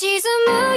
沈む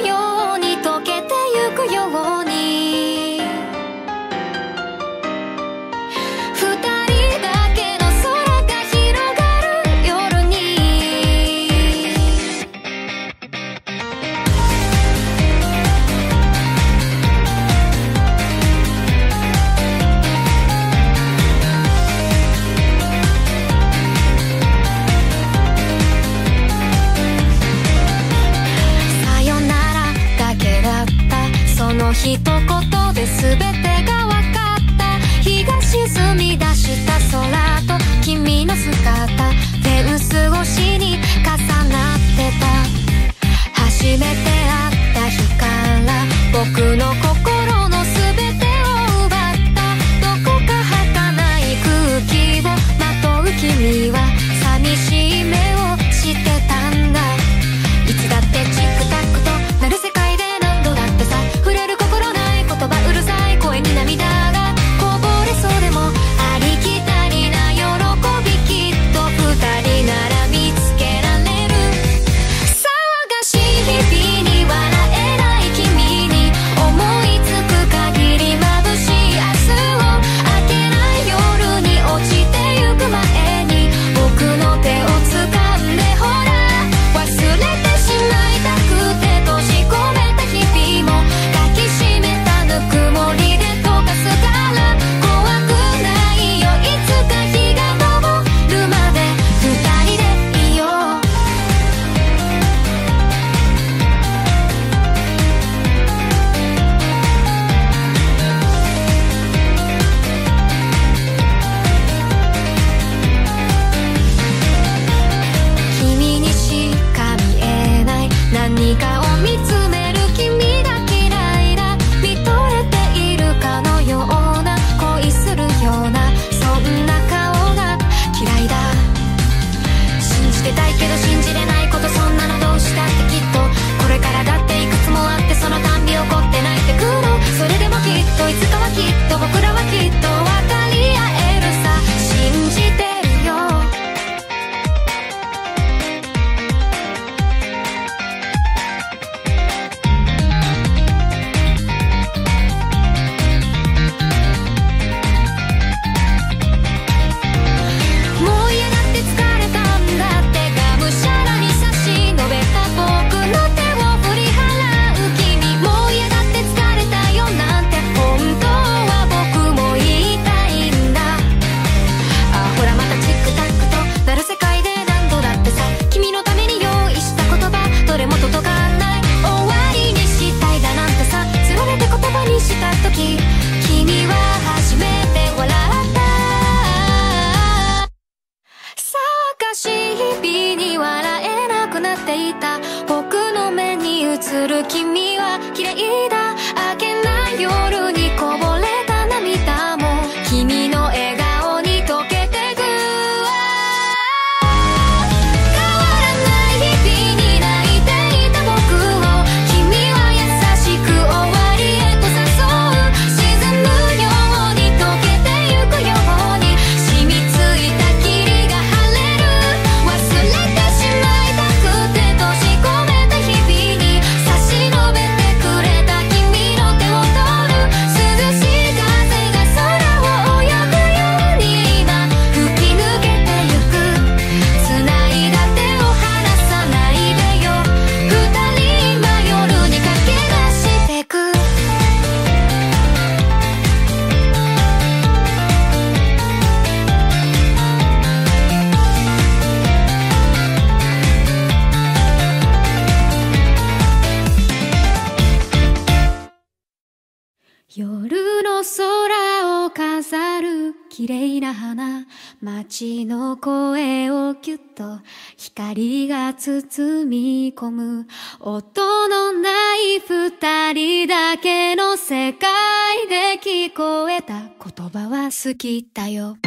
綺麗な花街の声をキュッと光が包み込む音のない二人だけの世界で聞こえた。言葉は好きだよ。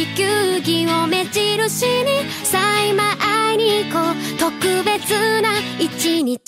地球儀を目印に幸いに行こう特別な一日。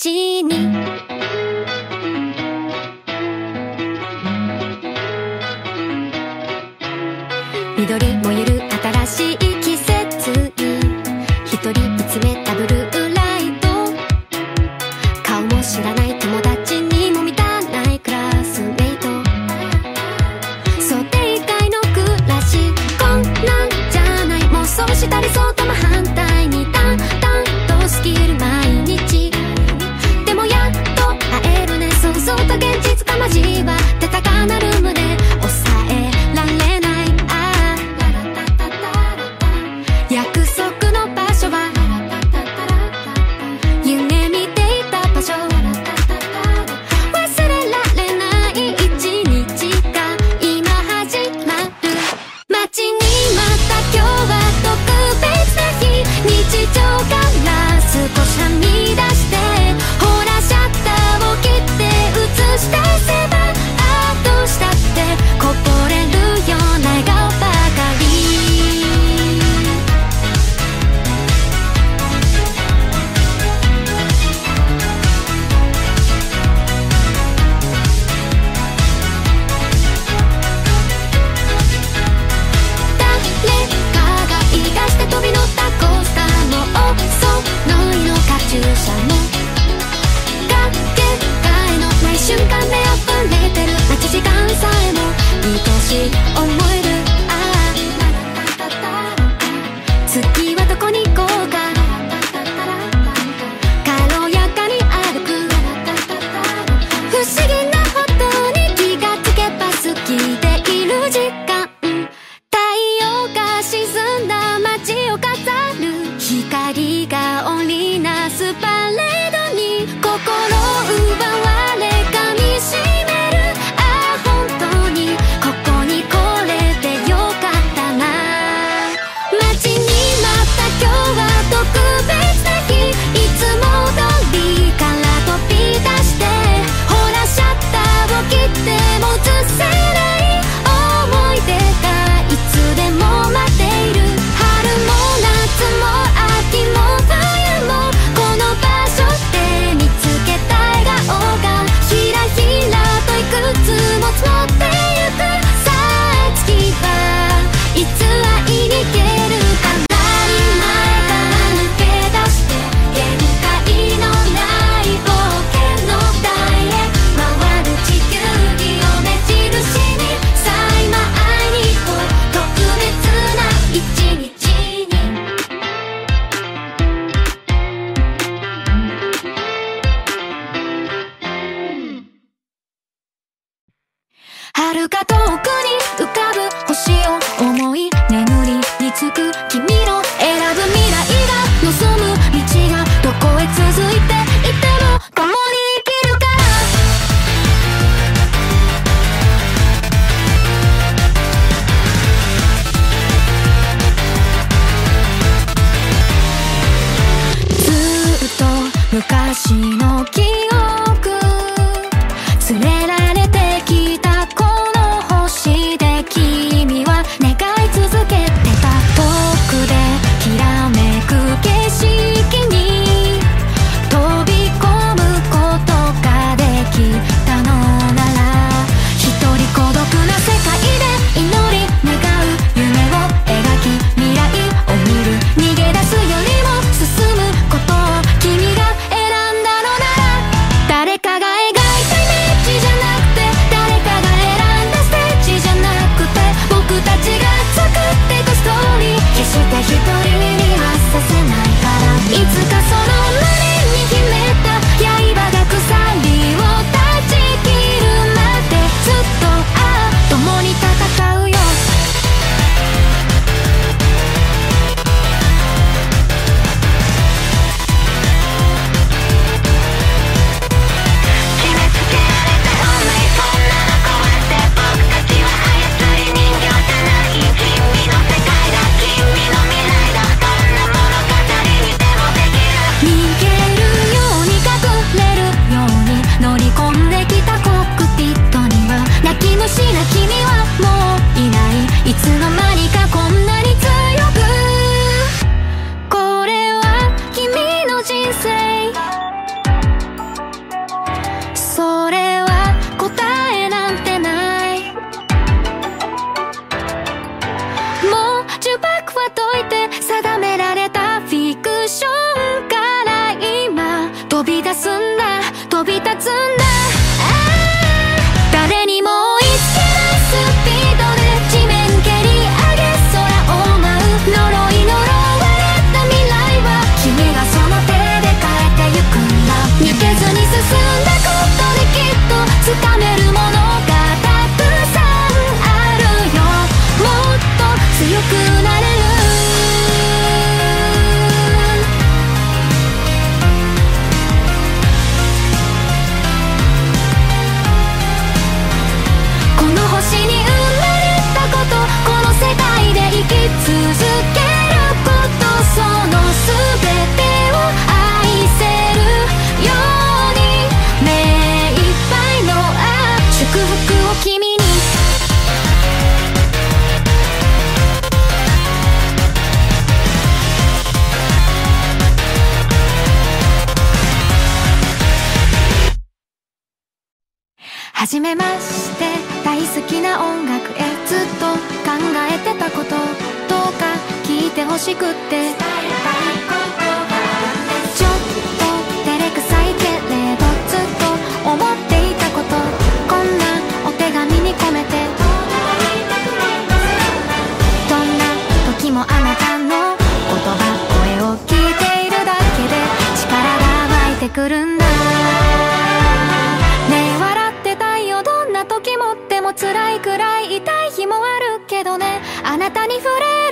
に触れ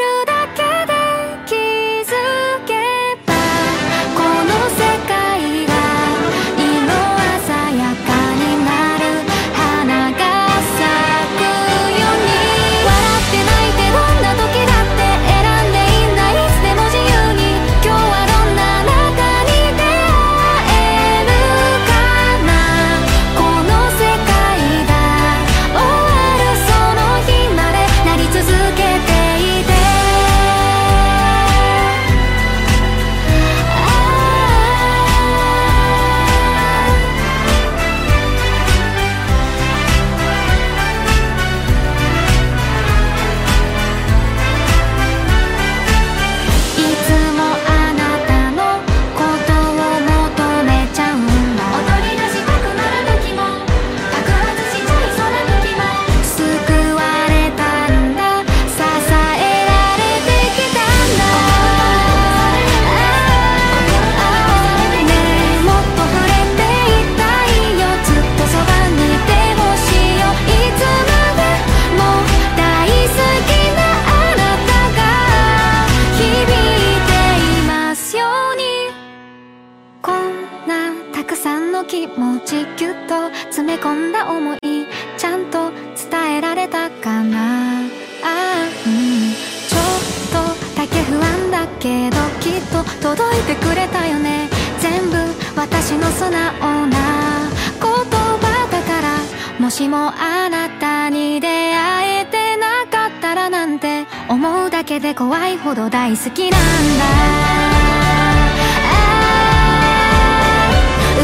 込んだ思いちゃんと伝えられたかな。あ、うん、ちょっとだけ不安だけどきっと届いてくれたよね。全部私の素直な言葉だからもしもあなたに出会えてなかったらなんて思うだけで怖いほど大好きなんだ。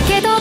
けど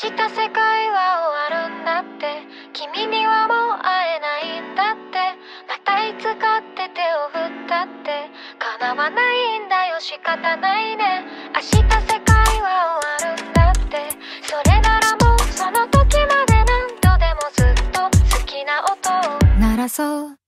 明日世界は終わるんだって。君にはもう会えないんだって。またいつかって手を振ったって。叶わないんだよ。仕方ないね。明日世界は終わるんだって。それならもうその時まで何度でもずっと好きな音を。鳴らそう。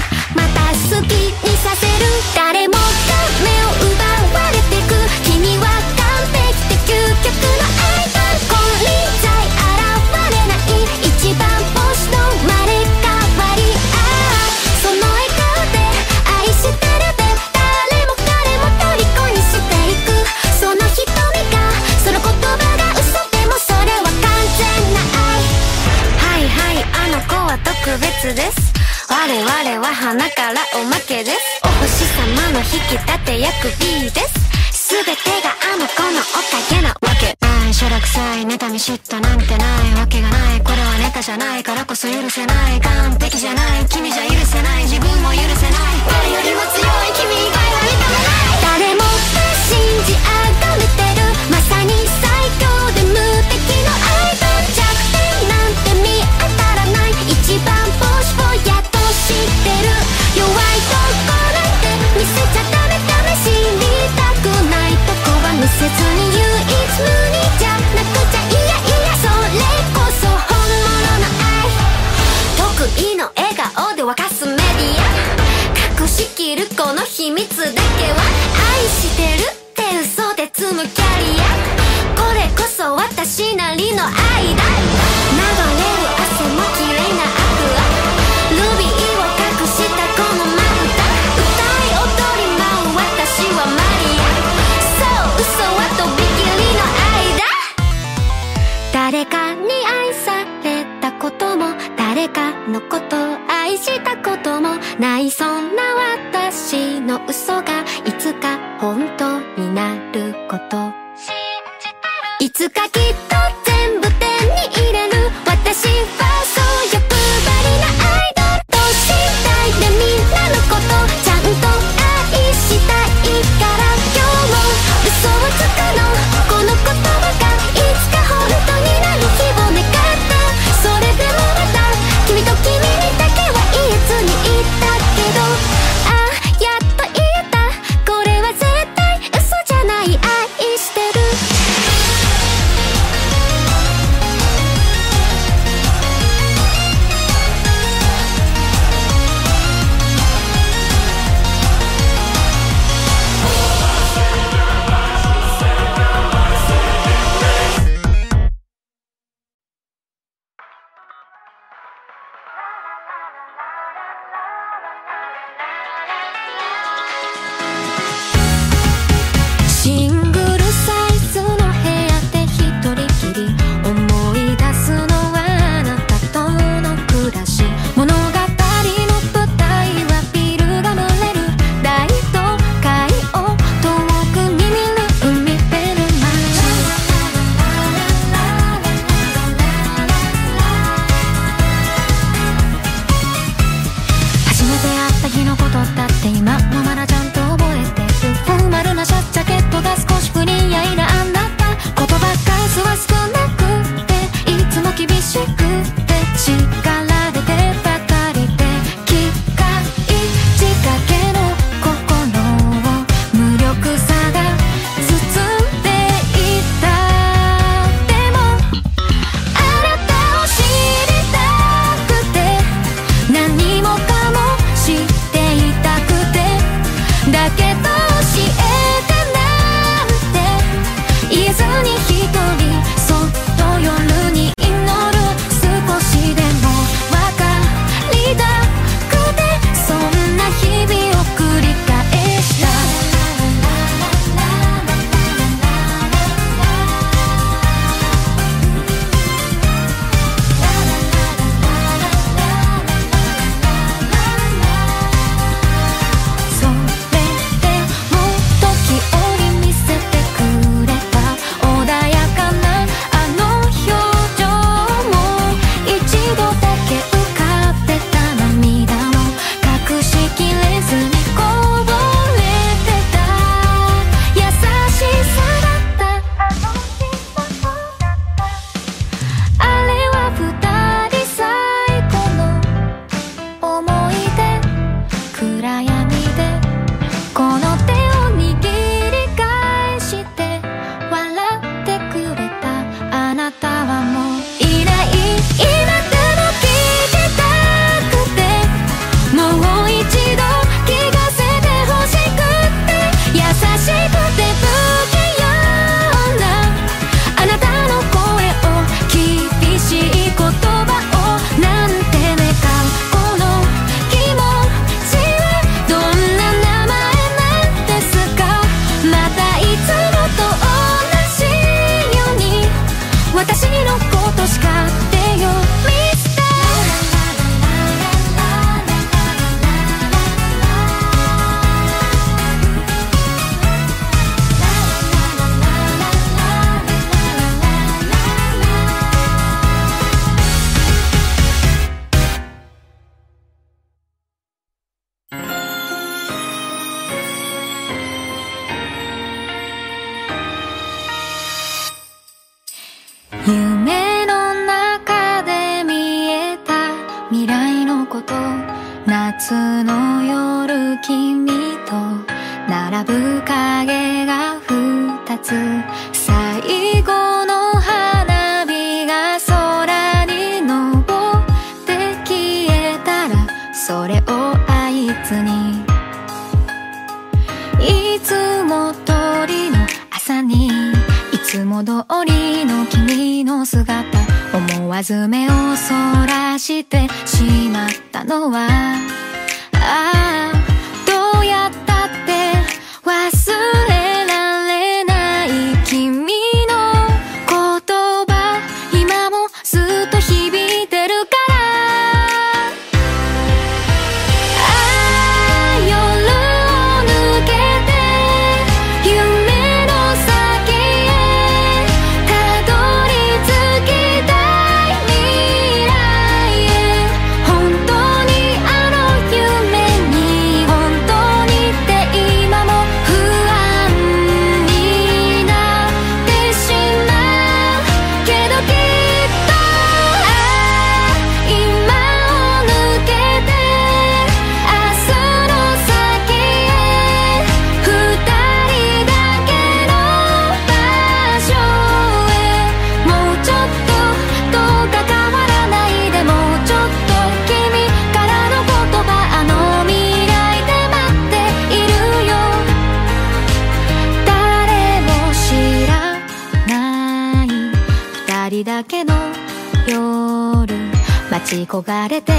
ち焦がれて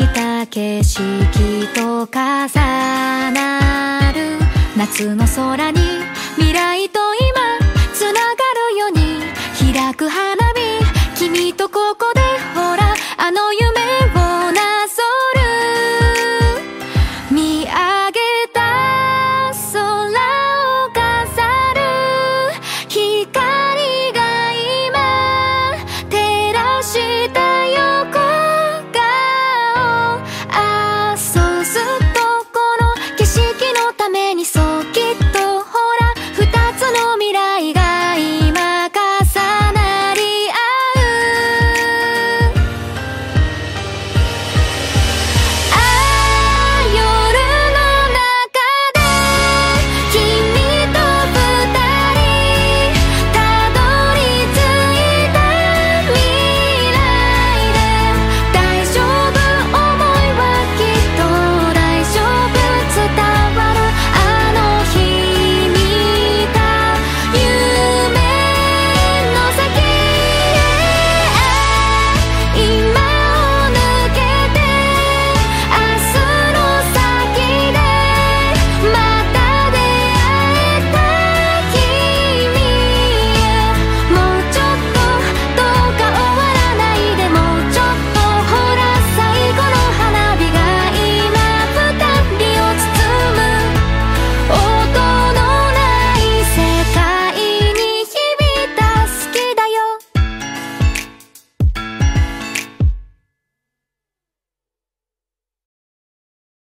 いた景色と重なる夏の空に未来と今つながるように開く花火。君とここでほらあの夢